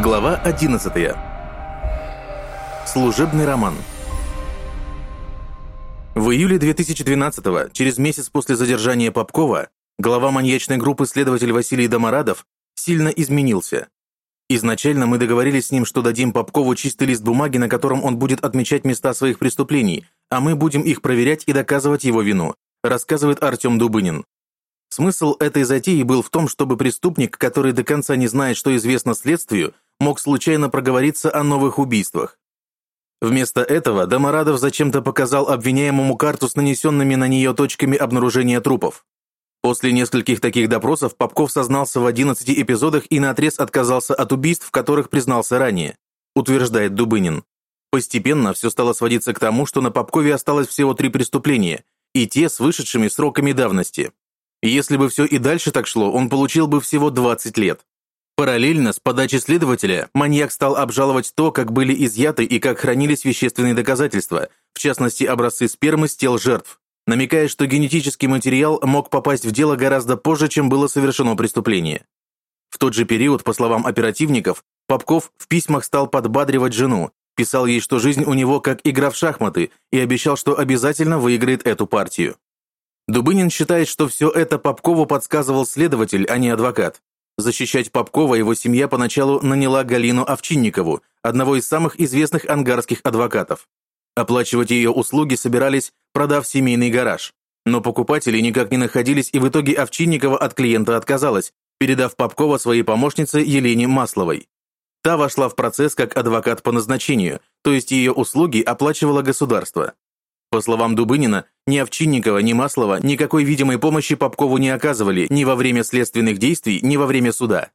Глава 11. Служебный роман. В июле 2012 через месяц после задержания Попкова, глава маньячной группы следователь Василий Доморадов сильно изменился. Изначально мы договорились с ним, что дадим Попкову чистый лист бумаги, на котором он будет отмечать места своих преступлений, а мы будем их проверять и доказывать его вину, рассказывает Артем Дубынин. Смысл этой затеи был в том, чтобы преступник, который до конца не знает, что известно следствию, мог случайно проговориться о новых убийствах. Вместо этого Доморадов зачем-то показал обвиняемому карту с нанесенными на нее точками обнаружения трупов. После нескольких таких допросов Попков сознался в 11 эпизодах и наотрез отказался от убийств, в которых признался ранее, утверждает Дубынин. Постепенно все стало сводиться к тому, что на Попкове осталось всего три преступления, и те с вышедшими сроками давности. Если бы все и дальше так шло, он получил бы всего 20 лет. Параллельно с подачей следователя маньяк стал обжаловать то, как были изъяты и как хранились вещественные доказательства, в частности образцы спермы с тел жертв, намекая, что генетический материал мог попасть в дело гораздо позже, чем было совершено преступление. В тот же период, по словам оперативников, Попков в письмах стал подбадривать жену, писал ей, что жизнь у него как игра в шахматы, и обещал, что обязательно выиграет эту партию. Дубынин считает, что все это Попкову подсказывал следователь, а не адвокат. Защищать Попкова его семья поначалу наняла Галину Овчинникову, одного из самых известных ангарских адвокатов. Оплачивать ее услуги собирались, продав семейный гараж. Но покупатели никак не находились, и в итоге Овчинникова от клиента отказалась, передав Попкова своей помощнице Елене Масловой. Та вошла в процесс как адвокат по назначению, то есть ее услуги оплачивало государство. По словам Дубынина, ни Овчинникова, ни Маслова никакой видимой помощи Попкову не оказывали ни во время следственных действий, ни во время суда.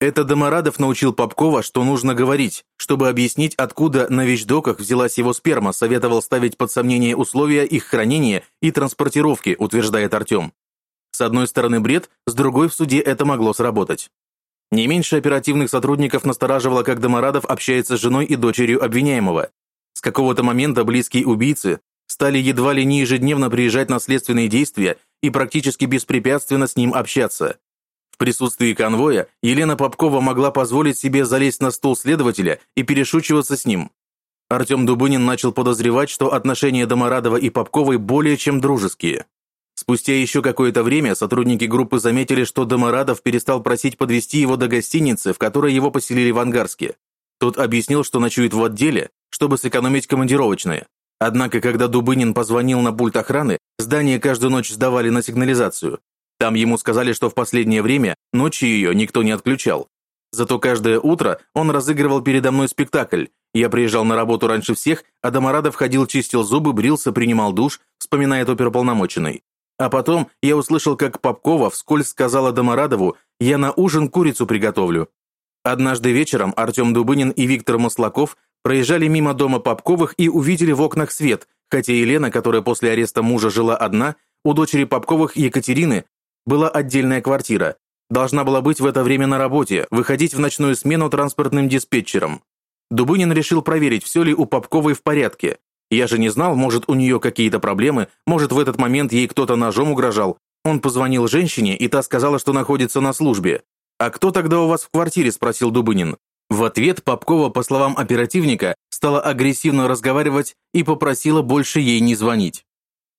Это Доморадов научил Попкова, что нужно говорить, чтобы объяснить, откуда на вещдоках взялась его сперма, советовал ставить под сомнение условия их хранения и транспортировки, утверждает Артем. С одной стороны бред, с другой в суде это могло сработать. Не меньше оперативных сотрудников настораживало, как Доморадов общается с женой и дочерью обвиняемого. С какого-то момента близкие убийцы стали едва ли не ежедневно приезжать на следственные действия и практически беспрепятственно с ним общаться. В присутствии конвоя Елена Попкова могла позволить себе залезть на стол следователя и перешучиваться с ним. Артем Дубынин начал подозревать, что отношения Доморадова и Попковой более чем дружеские. Спустя еще какое-то время сотрудники группы заметили, что Доморадов перестал просить подвести его до гостиницы, в которой его поселили в Ангарске. Тот объяснил, что ночует в отделе, чтобы сэкономить командировочные. Однако, когда Дубынин позвонил на пульт охраны, здание каждую ночь сдавали на сигнализацию. Там ему сказали, что в последнее время ночью ее никто не отключал. Зато каждое утро он разыгрывал передо мной спектакль. Я приезжал на работу раньше всех, а Доморадов ходил, чистил зубы, брился, принимал душ, вспоминает оперуполномоченный. А потом я услышал, как Попкова вскользь сказала Доморадову, «Я на ужин курицу приготовлю». Однажды вечером Артем Дубынин и Виктор Маслаков проезжали мимо дома Попковых и увидели в окнах свет, хотя Елена, которая после ареста мужа жила одна, у дочери Попковых Екатерины была отдельная квартира. Должна была быть в это время на работе, выходить в ночную смену транспортным диспетчером. Дубынин решил проверить, все ли у Попковой в порядке. Я же не знал, может, у нее какие-то проблемы, может, в этот момент ей кто-то ножом угрожал. Он позвонил женщине, и та сказала, что находится на службе. «А кто тогда у вас в квартире?» – спросил Дубынин. В ответ Попкова, по словам оперативника, стала агрессивно разговаривать и попросила больше ей не звонить.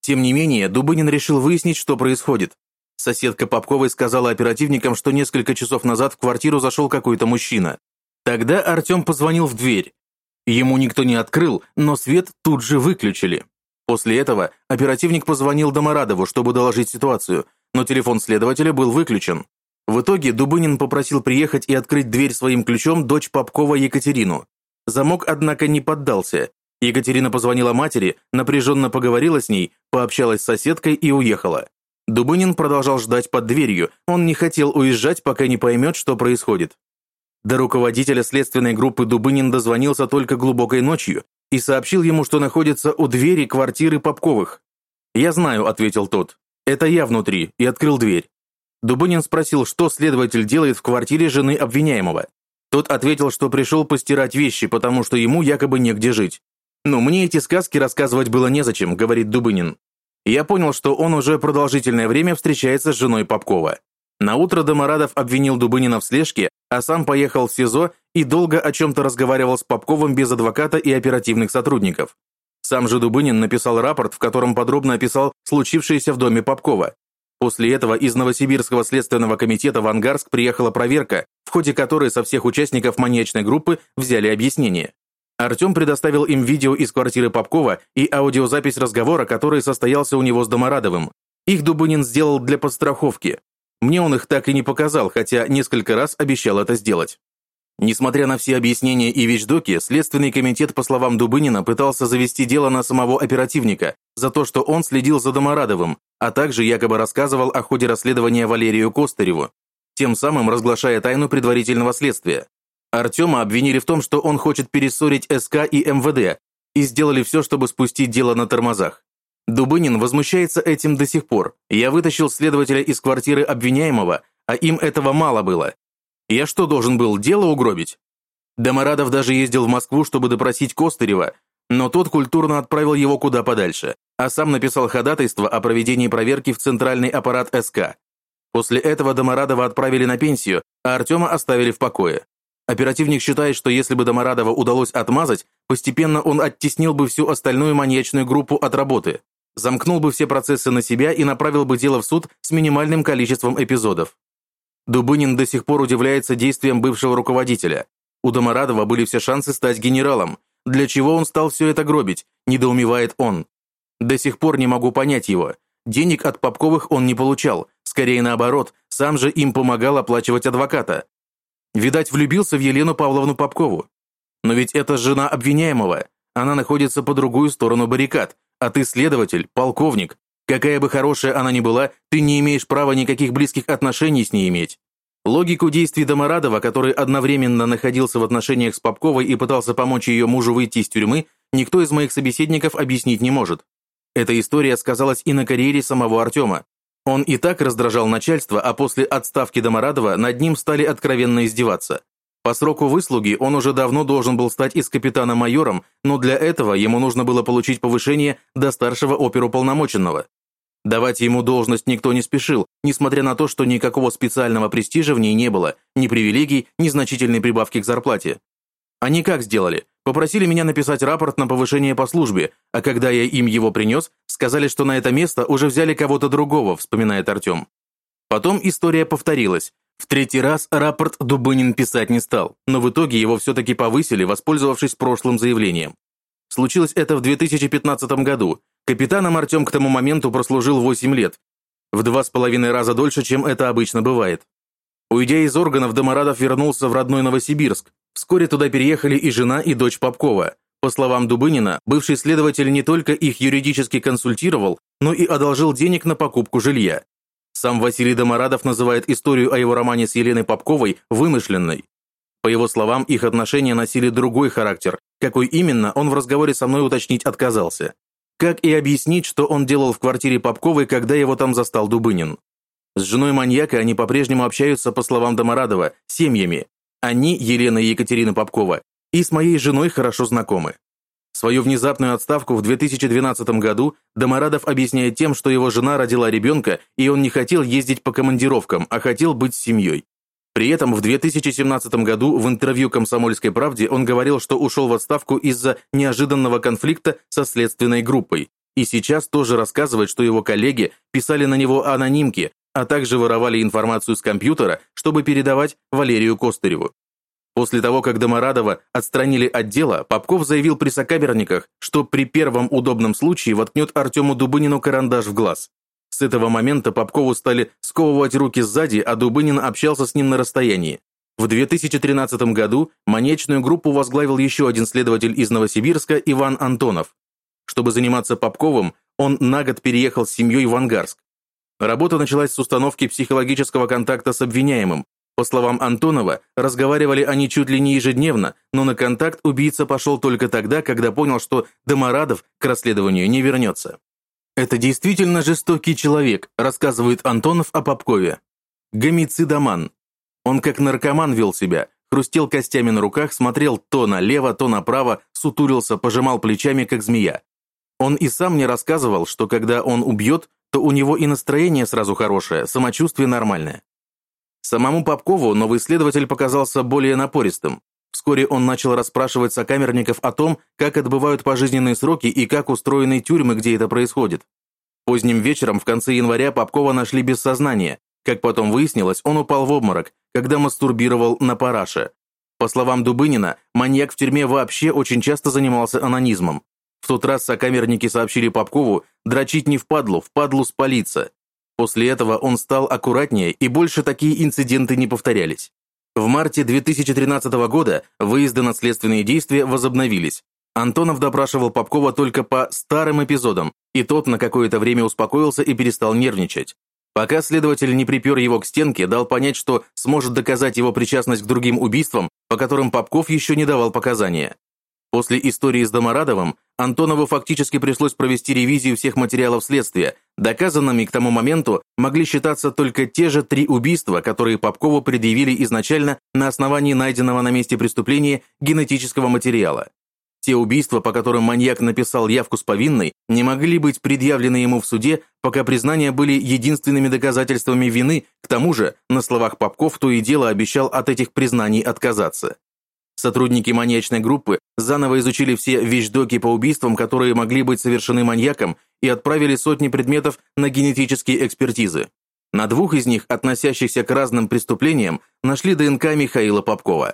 Тем не менее, Дубынин решил выяснить, что происходит. Соседка Попковой сказала оперативникам, что несколько часов назад в квартиру зашел какой-то мужчина. Тогда Артем позвонил в дверь. Ему никто не открыл, но свет тут же выключили. После этого оперативник позвонил Доморадову, чтобы доложить ситуацию, но телефон следователя был выключен. В итоге Дубынин попросил приехать и открыть дверь своим ключом дочь Попкова Екатерину. Замок, однако, не поддался. Екатерина позвонила матери, напряженно поговорила с ней, пообщалась с соседкой и уехала. Дубынин продолжал ждать под дверью, он не хотел уезжать, пока не поймет, что происходит. До руководителя следственной группы Дубынин дозвонился только глубокой ночью и сообщил ему, что находится у двери квартиры Попковых. «Я знаю», — ответил тот. «Это я внутри», и открыл дверь. Дубынин спросил, что следователь делает в квартире жены обвиняемого. Тот ответил, что пришел постирать вещи, потому что ему якобы негде жить. «Но мне эти сказки рассказывать было незачем», — говорит Дубынин. Я понял, что он уже продолжительное время встречается с женой Попкова. На утро Доморадов обвинил Дубынина в слежке, а сам поехал в СИЗО и долго о чем-то разговаривал с Попковым без адвоката и оперативных сотрудников. Сам же Дубынин написал рапорт, в котором подробно описал случившееся в доме Попкова. После этого из Новосибирского следственного комитета в Ангарск приехала проверка, в ходе которой со всех участников маньячной группы взяли объяснение. Артем предоставил им видео из квартиры Попкова и аудиозапись разговора, который состоялся у него с Доморадовым. Их Дубынин сделал для подстраховки. Мне он их так и не показал, хотя несколько раз обещал это сделать. Несмотря на все объяснения и вещдоки, Следственный комитет, по словам Дубынина, пытался завести дело на самого оперативника за то, что он следил за Доморадовым, а также якобы рассказывал о ходе расследования Валерию Костыреву, тем самым разглашая тайну предварительного следствия. Артема обвинили в том, что он хочет перессорить СК и МВД, и сделали все, чтобы спустить дело на тормозах. Дубынин возмущается этим до сих пор. Я вытащил следователя из квартиры обвиняемого, а им этого мало было. Я что, должен был дело угробить? Доморадов даже ездил в Москву, чтобы допросить Костырева, но тот культурно отправил его куда подальше, а сам написал ходатайство о проведении проверки в центральный аппарат СК. После этого Доморадова отправили на пенсию, а Артема оставили в покое. Оперативник считает, что если бы Доморадова удалось отмазать, постепенно он оттеснил бы всю остальную маньячную группу от работы, замкнул бы все процессы на себя и направил бы дело в суд с минимальным количеством эпизодов. Дубынин до сих пор удивляется действиям бывшего руководителя. У Доморадова были все шансы стать генералом. Для чего он стал все это гробить, недоумевает он. До сих пор не могу понять его. Денег от Попковых он не получал, скорее наоборот, сам же им помогал оплачивать адвоката. Видать, влюбился в Елену Павловну Попкову. Но ведь это жена обвиняемого. Она находится по другую сторону баррикад, а ты следователь, полковник, Какая бы хорошая она ни была, ты не имеешь права никаких близких отношений с ней иметь. Логику действий Доморадова, который одновременно находился в отношениях с Попковой и пытался помочь ее мужу выйти из тюрьмы, никто из моих собеседников объяснить не может. Эта история сказалась и на карьере самого Артема. Он и так раздражал начальство, а после отставки Доморадова над ним стали откровенно издеваться. По сроку выслуги он уже давно должен был стать из капитана майором, но для этого ему нужно было получить повышение до старшего оперуполномоченного. Давать ему должность никто не спешил, несмотря на то, что никакого специального престижа в ней не было, ни привилегий, ни значительной прибавки к зарплате. Они как сделали? Попросили меня написать рапорт на повышение по службе, а когда я им его принес, сказали, что на это место уже взяли кого-то другого, вспоминает Артем. Потом история повторилась. В третий раз рапорт Дубынин писать не стал, но в итоге его все-таки повысили, воспользовавшись прошлым заявлением. Случилось это в 2015 году, Капитаном Артем к тому моменту прослужил 8 лет, в два с половиной раза дольше, чем это обычно бывает. Уйдя из органов, Доморадов вернулся в родной Новосибирск. Вскоре туда переехали и жена, и дочь Попкова. По словам Дубынина, бывший следователь не только их юридически консультировал, но и одолжил денег на покупку жилья. Сам Василий Доморадов называет историю о его романе с Еленой Попковой вымышленной. По его словам, их отношения носили другой характер, какой именно он в разговоре со мной уточнить отказался. Как и объяснить, что он делал в квартире Попковой, когда его там застал Дубынин? С женой маньяка они по-прежнему общаются, по словам Доморадова, семьями. Они, Елена и Екатерина Попкова, и с моей женой хорошо знакомы. Свою внезапную отставку в 2012 году Доморадов объясняет тем, что его жена родила ребенка, и он не хотел ездить по командировкам, а хотел быть с семьей. При этом в 2017 году в интервью «Комсомольской правде» он говорил, что ушел в отставку из-за неожиданного конфликта со следственной группой. И сейчас тоже рассказывает, что его коллеги писали на него анонимки, а также воровали информацию с компьютера, чтобы передавать Валерию Костыреву. После того, как Доморадова отстранили от дела, Попков заявил при сокамерниках, что при первом удобном случае воткнет Артему Дубынину карандаш в глаз. С этого момента Попкову стали сковывать руки сзади, а Дубынин общался с ним на расстоянии. В 2013 году маньячную группу возглавил еще один следователь из Новосибирска Иван Антонов. Чтобы заниматься Попковым, он на год переехал с семьей в Ангарск. Работа началась с установки психологического контакта с обвиняемым. По словам Антонова, разговаривали они чуть ли не ежедневно, но на контакт убийца пошел только тогда, когда понял, что Доморадов к расследованию не вернется. «Это действительно жестокий человек», рассказывает Антонов о Попкове. Гомицидоман. Он как наркоман вел себя, хрустел костями на руках, смотрел то налево, то направо, сутурился, пожимал плечами, как змея. Он и сам мне рассказывал, что когда он убьет, то у него и настроение сразу хорошее, самочувствие нормальное. Самому Попкову новый следователь показался более напористым. Вскоре он начал расспрашивать сокамерников о том, как отбывают пожизненные сроки и как устроены тюрьмы, где это происходит. Поздним вечером в конце января Попкова нашли без сознания. Как потом выяснилось, он упал в обморок, когда мастурбировал на параше. По словам Дубынина, маньяк в тюрьме вообще очень часто занимался анонизмом. В тот раз сокамерники сообщили Попкову дрочить не впадлу, впадлу спалиться. После этого он стал аккуратнее, и больше такие инциденты не повторялись. В марте 2013 года выезды на следственные действия возобновились. Антонов допрашивал Попкова только по старым эпизодам, и тот на какое-то время успокоился и перестал нервничать. Пока следователь не припер его к стенке, дал понять, что сможет доказать его причастность к другим убийствам, по которым Попков еще не давал показания. После истории с Доморадовым Антонову фактически пришлось провести ревизию всех материалов следствия. Доказанными к тому моменту могли считаться только те же три убийства, которые Попкову предъявили изначально на основании найденного на месте преступления генетического материала. Те убийства, по которым маньяк написал явку с повинной, не могли быть предъявлены ему в суде, пока признания были единственными доказательствами вины, к тому же, на словах Попков то и дело обещал от этих признаний отказаться. Сотрудники маньячной группы заново изучили все вещдоки по убийствам, которые могли быть совершены маньяком, и отправили сотни предметов на генетические экспертизы. На двух из них, относящихся к разным преступлениям, нашли ДНК Михаила Попкова.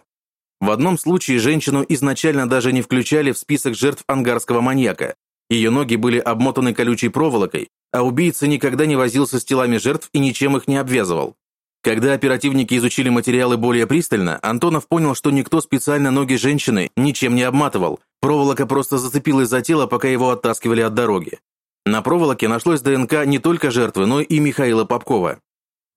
В одном случае женщину изначально даже не включали в список жертв ангарского маньяка. Ее ноги были обмотаны колючей проволокой, а убийца никогда не возился с телами жертв и ничем их не обвязывал. Когда оперативники изучили материалы более пристально, Антонов понял, что никто специально ноги женщины ничем не обматывал. Проволока просто зацепилась за тело, пока его оттаскивали от дороги. На проволоке нашлось ДНК не только жертвы, но и Михаила Попкова.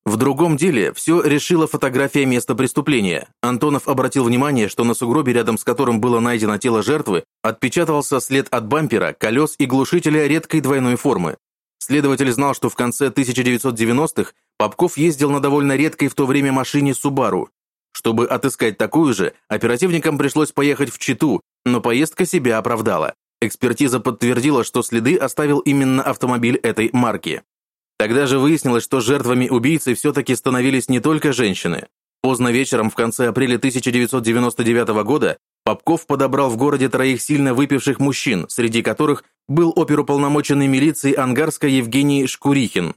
В другом деле все решила фотография места преступления. Антонов обратил внимание, что на сугробе, рядом с которым было найдено тело жертвы, отпечатался след от бампера, колес и глушителя редкой двойной формы. Следователь знал, что в конце 1990-х Попков ездил на довольно редкой в то время машине Subaru. Чтобы отыскать такую же, оперативникам пришлось поехать в Читу, но поездка себя оправдала. Экспертиза подтвердила, что следы оставил именно автомобиль этой марки. Тогда же выяснилось, что жертвами убийцы все-таки становились не только женщины. Поздно вечером в конце апреля 1999 года Попков подобрал в городе троих сильно выпивших мужчин, среди которых был оперуполномоченный милиции Ангарска Евгений Шкурихин.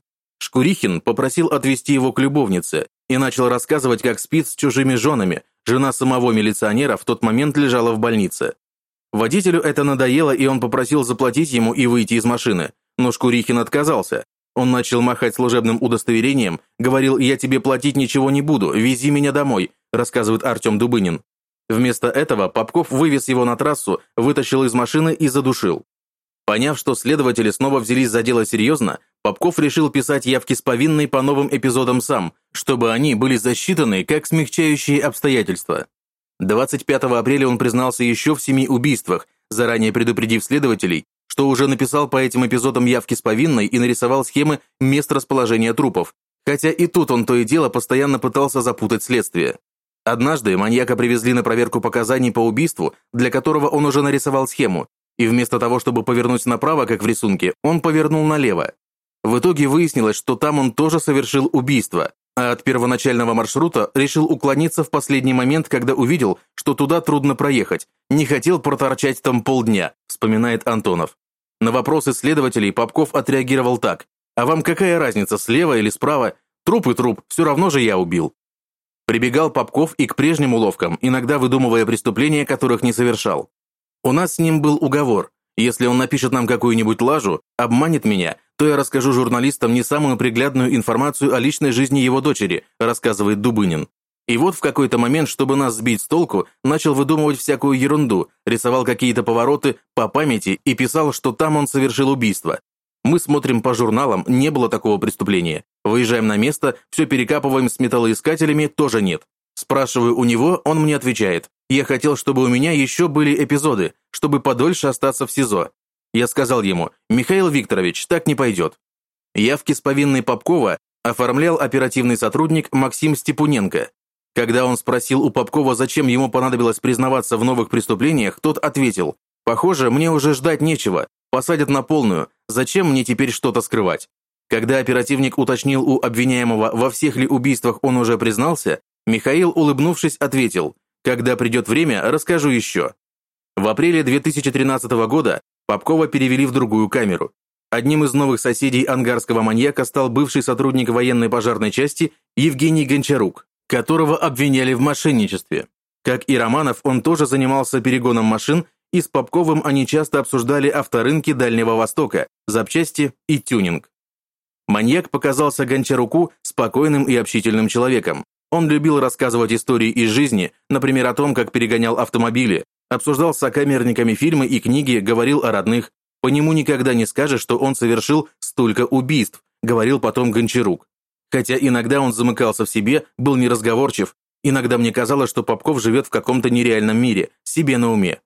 Шкурихин попросил отвезти его к любовнице и начал рассказывать, как спит с чужими женами. Жена самого милиционера в тот момент лежала в больнице. Водителю это надоело, и он попросил заплатить ему и выйти из машины. Но Шкурихин отказался. Он начал махать служебным удостоверением, говорил «Я тебе платить ничего не буду, вези меня домой», рассказывает Артем Дубынин. Вместо этого Попков вывез его на трассу, вытащил из машины и задушил. Поняв, что следователи снова взялись за дело серьезно, Попков решил писать явки с повинной по новым эпизодам сам, чтобы они были засчитаны как смягчающие обстоятельства. 25 апреля он признался еще в семи убийствах, заранее предупредив следователей, что уже написал по этим эпизодам явки с повинной и нарисовал схемы мест расположения трупов, хотя и тут он то и дело постоянно пытался запутать следствие. Однажды маньяка привезли на проверку показаний по убийству, для которого он уже нарисовал схему, и вместо того, чтобы повернуть направо, как в рисунке, он повернул налево. В итоге выяснилось, что там он тоже совершил убийство, а от первоначального маршрута решил уклониться в последний момент, когда увидел, что туда трудно проехать, не хотел проторчать там полдня, вспоминает Антонов. На вопросы следователей Попков отреагировал так. «А вам какая разница, слева или справа? Труп и труп, все равно же я убил». Прибегал Попков и к прежним уловкам, иногда выдумывая преступления, которых не совершал. У нас с ним был уговор. Если он напишет нам какую-нибудь лажу, обманет меня, то я расскажу журналистам не самую приглядную информацию о личной жизни его дочери, рассказывает Дубынин. И вот в какой-то момент, чтобы нас сбить с толку, начал выдумывать всякую ерунду, рисовал какие-то повороты по памяти и писал, что там он совершил убийство. Мы смотрим по журналам, не было такого преступления. Выезжаем на место, все перекапываем с металлоискателями, тоже нет. Спрашиваю у него, он мне отвечает. Я хотел, чтобы у меня еще были эпизоды, чтобы подольше остаться в СИЗО. Я сказал ему, Михаил Викторович, так не пойдет. Явки с повинной Попкова оформлял оперативный сотрудник Максим Степуненко. Когда он спросил у Попкова, зачем ему понадобилось признаваться в новых преступлениях, тот ответил, «Похоже, мне уже ждать нечего, посадят на полную, зачем мне теперь что-то скрывать?» Когда оперативник уточнил у обвиняемого, во всех ли убийствах он уже признался, Михаил, улыбнувшись, ответил, Когда придет время, расскажу еще. В апреле 2013 года Попкова перевели в другую камеру. Одним из новых соседей ангарского маньяка стал бывший сотрудник военной пожарной части Евгений Гончарук, которого обвиняли в мошенничестве. Как и Романов, он тоже занимался перегоном машин, и с Попковым они часто обсуждали авторынки Дальнего Востока, запчасти и тюнинг. Маньяк показался Гончаруку спокойным и общительным человеком. Он любил рассказывать истории из жизни, например, о том, как перегонял автомобили, обсуждал с сокамерниками фильмы и книги, говорил о родных. По нему никогда не скажешь, что он совершил столько убийств, говорил потом Гончарук. Хотя иногда он замыкался в себе, был неразговорчив, иногда мне казалось, что Попков живет в каком-то нереальном мире, себе на уме.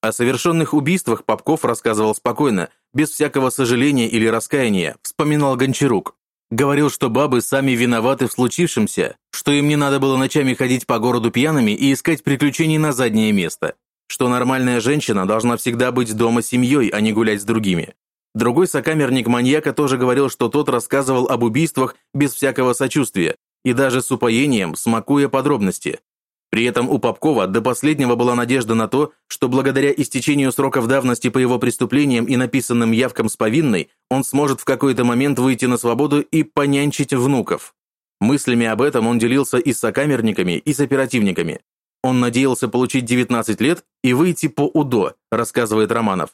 О совершенных убийствах Попков рассказывал спокойно, без всякого сожаления или раскаяния, вспоминал Гончарук. Говорил, что бабы сами виноваты в случившемся, что им не надо было ночами ходить по городу пьяными и искать приключений на заднее место, что нормальная женщина должна всегда быть дома семьей, а не гулять с другими. Другой сокамерник маньяка тоже говорил, что тот рассказывал об убийствах без всякого сочувствия и даже с упоением, смакуя подробности. При этом у Попкова до последнего была надежда на то, что благодаря истечению сроков давности по его преступлениям и написанным явкам с повинной, он сможет в какой-то момент выйти на свободу и понянчить внуков. Мыслями об этом он делился и с сокамерниками, и с оперативниками. Он надеялся получить 19 лет и выйти по УДО, рассказывает Романов.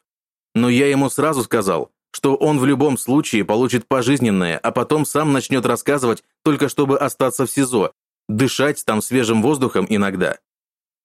Но я ему сразу сказал, что он в любом случае получит пожизненное, а потом сам начнет рассказывать, только чтобы остаться в СИЗО, дышать там свежим воздухом иногда.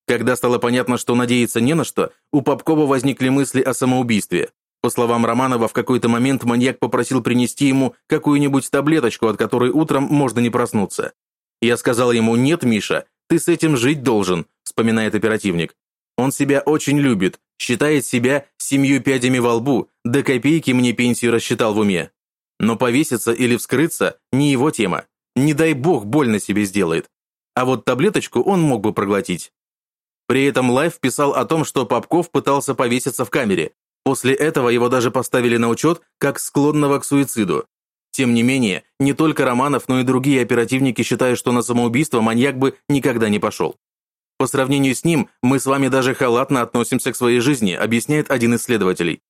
Когда стало понятно, что надеяться не на что, у Попкова возникли мысли о самоубийстве. По словам Романова, в какой-то момент маньяк попросил принести ему какую-нибудь таблеточку, от которой утром можно не проснуться. Я сказал ему «Нет, Миша, ты с этим жить должен», вспоминает оперативник. Он себя очень любит, считает себя семью пядями во лбу, до копейки мне пенсию рассчитал в уме. Но повеситься или вскрыться – не его тема. Не дай бог больно себе сделает. А вот таблеточку он мог бы проглотить. При этом Life писал о том, что Попков пытался повеситься в камере. После этого его даже поставили на учет как склонного к суициду. Тем не менее, не только Романов, но и другие оперативники считают, что на самоубийство маньяк бы никогда не пошел. По сравнению с ним, мы с вами даже халатно относимся к своей жизни, объясняет один из следователей.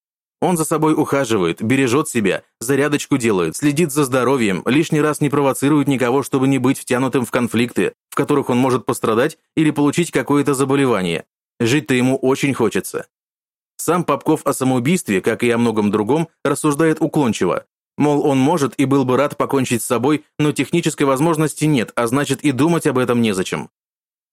Он за собой ухаживает, бережет себя, зарядочку делает, следит за здоровьем, лишний раз не провоцирует никого, чтобы не быть втянутым в конфликты, в которых он может пострадать или получить какое-то заболевание. Жить-то ему очень хочется. Сам Попков о самоубийстве, как и о многом другом, рассуждает уклончиво. Мол, он может и был бы рад покончить с собой, но технической возможности нет, а значит и думать об этом незачем.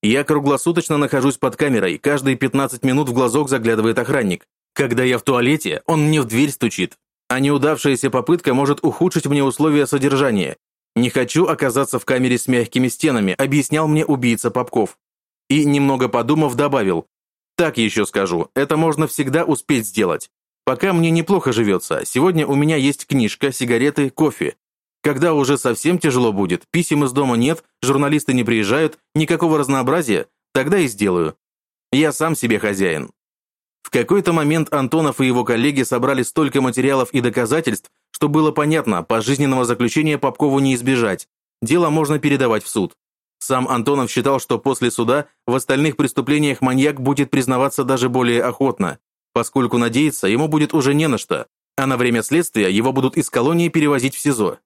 Я круглосуточно нахожусь под камерой, каждые 15 минут в глазок заглядывает охранник. Когда я в туалете, он мне в дверь стучит. А неудавшаяся попытка может ухудшить мне условия содержания. Не хочу оказаться в камере с мягкими стенами, объяснял мне убийца Попков. И, немного подумав, добавил, так еще скажу, это можно всегда успеть сделать. Пока мне неплохо живется, сегодня у меня есть книжка, сигареты, кофе. Когда уже совсем тяжело будет, писем из дома нет, журналисты не приезжают, никакого разнообразия, тогда и сделаю. Я сам себе хозяин, в какой-то момент Антонов и его коллеги собрали столько материалов и доказательств, что было понятно, пожизненного заключения Попкову не избежать. Дело можно передавать в суд. Сам Антонов считал, что после суда в остальных преступлениях маньяк будет признаваться даже более охотно, поскольку надеяться ему будет уже не на что, а на время следствия его будут из колонии перевозить в СИЗО.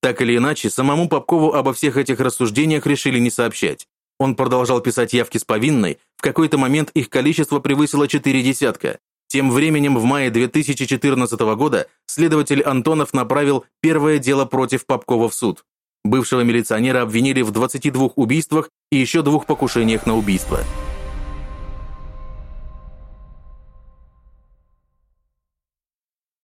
Так или иначе, самому Попкову обо всех этих рассуждениях решили не сообщать. Он продолжал писать явки с повинной, в какой-то момент их количество превысило четыре десятка. Тем временем в мае 2014 года следователь Антонов направил первое дело против Попкова в суд. Бывшего милиционера обвинили в 22 убийствах и еще двух покушениях на убийство –